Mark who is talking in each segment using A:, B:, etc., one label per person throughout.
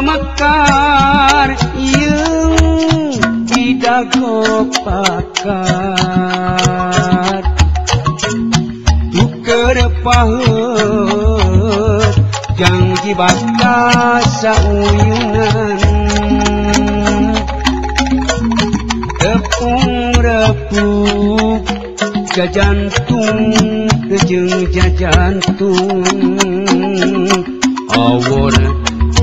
A: mekar yeung didago pakar tuker paheut jang dibaca sauyunan tepung repu jajantung kejeng jajantung awon oh,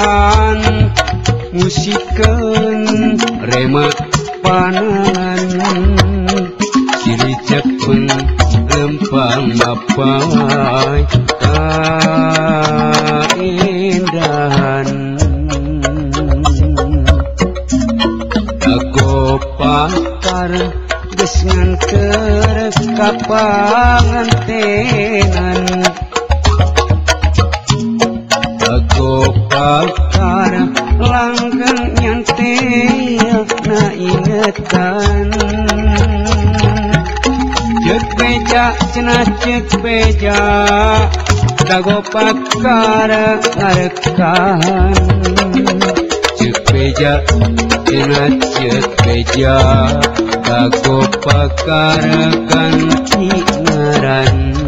A: han musike rem remote panuan cicatt pun rempangap bangetai dankopa dengan keras kapan tenan Sakara langgang nyantia na ingatan Cek beja cina cek beja Dago pakara arkan Cek beja cina cek beja Dago pakara kan ingaran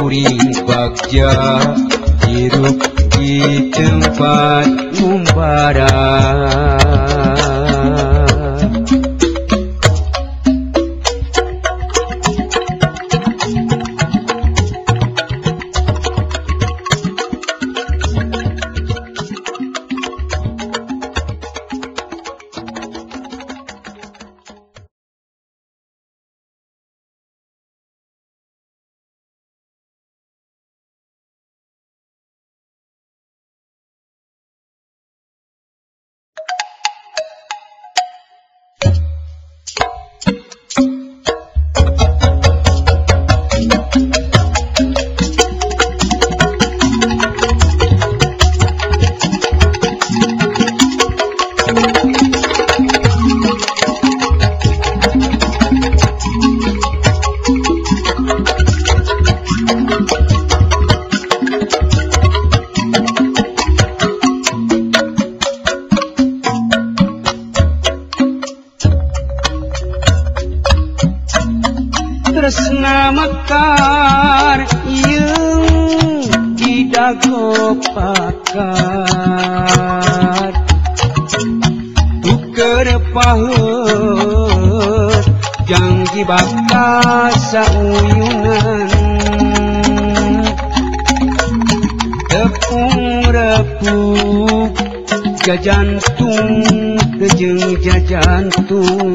A: puring bagja hirup di tempat umbaran tersena mekar Yang tidak kopakar Tuker pahut Janggi bakar sauyungan Tepung jantung Jajantung Kejeng jajantung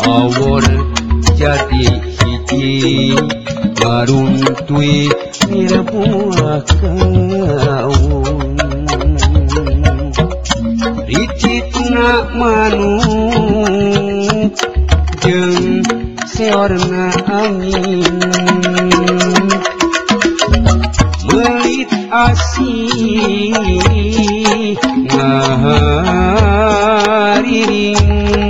A: Awal oh, jadi hiji Maruntui mirbuah kaun Ricit nak manuk Jeng na angin Melit asih Ngahariring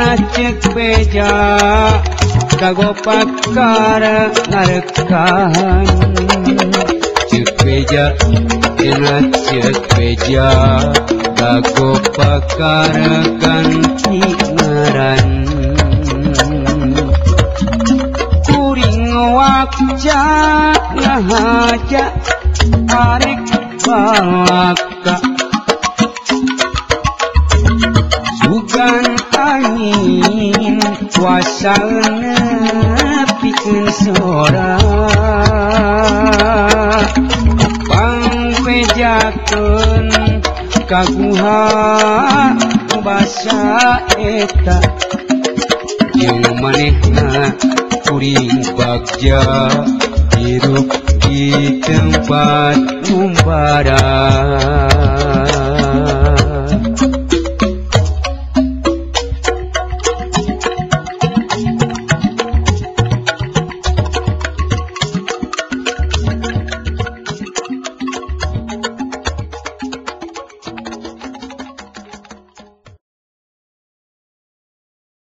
A: नाचनाच जाको प जाको परा रेपावसा स अ जात काराभाष eta म kuring bagja hidup di tempat umbaran.